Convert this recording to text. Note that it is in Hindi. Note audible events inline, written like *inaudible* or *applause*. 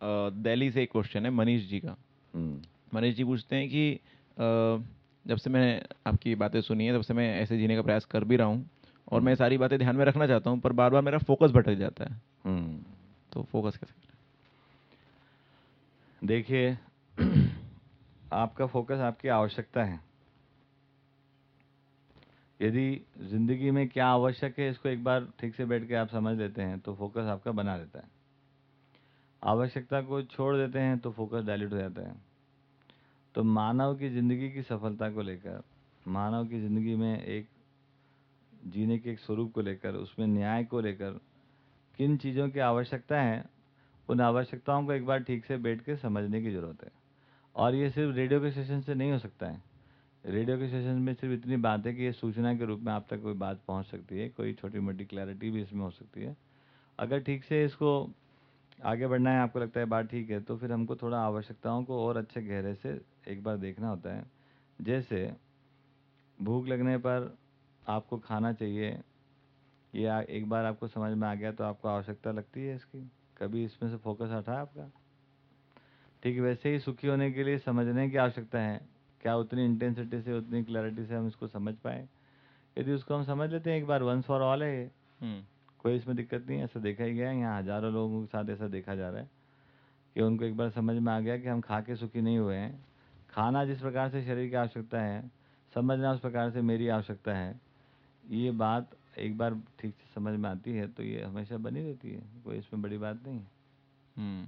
दिल्ली से एक क्वेश्चन है मनीष जी का। हम्म, मनीष जी पूछते हैं कि जब से मैंने आपकी बातें सुनी है तब से मैं ऐसे जीने का प्रयास कर भी रहा हूँ और मैं सारी बातें ध्यान में रखना चाहता हूँ पर बार बार मेरा फोकस भटक जाता है। हम्म। तो फोकस कैसे करें? देखिए *clears throat* आपका फोकस आपकी आवश्यकता है। यदि ज़िंदगी में क्या आवश्यक है इसको एक बार ठीक से बैठ के आप समझ लेते हैं तो फोकस आपका बना रहता है। आवश्यकता को छोड़ देते हैं तो फोकस डायल्यूट हो जाता है। तो मानव की ज़िंदगी की सफलता को लेकर, मानव की ज़िंदगी में एक, जीने के एक स्वरूप को लेकर, उसमें न्याय को लेकर, किन चीज़ों की आवश्यकता है, उन आवश्यकताओं को एक बार ठीक से बैठ के समझने की ज़रूरत है। और ये सिर्फ़ रेडियो के सेशन से नहीं हो सकता है। रेडियो के सेशन में सिर्फ़ इतनी बात है कि ये सूचना के रूप में आप तक कोई बात पहुँच सकती है, कोई छोटी मोटी क्लैरिटी भी इसमें हो सकती है। अगर ठीक से इसको आगे बढ़ना है, आपको लगता है बात ठीक है तो फिर हमको थोड़ा आवश्यकताओं को और अच्छे गहरे से एक बार देखना होता है। जैसे, भूख लगने पर आपको खाना चाहिए, या एक बार आपको समझ में आ गया तो आपको आवश्यकता लगती है इसकी? कभी इसमें से फोकस हटा आपका? ठीक, वैसे ही सुखी होने के लिए समझने की आवश्यकता है। क्या उतनी इंटेंसिटी से, उतनी क्लैरिटी से हम इसको समझ पाए? यदि उसको हम समझ लेते हैं, एक बार वंस फॉर ऑल है कोई इसमें दिक्कत नहीं है, ऐसा देखा ही गया है। यहाँ हज़ारों लोगों के साथ ऐसा देखा जा रहा है कि उनको एक बार समझ में आ गया कि हम खा के सुखी नहीं हुए हैं। खाना जिस प्रकार से शरीर की आवश्यकता है, समझना उस प्रकार से मेरी आवश्यकता है। ये बात एक बार ठीक से समझ में आती है तो ये हमेशा बनी रहती है, कोई इसमें बड़ी बात नहीं है। हम्म।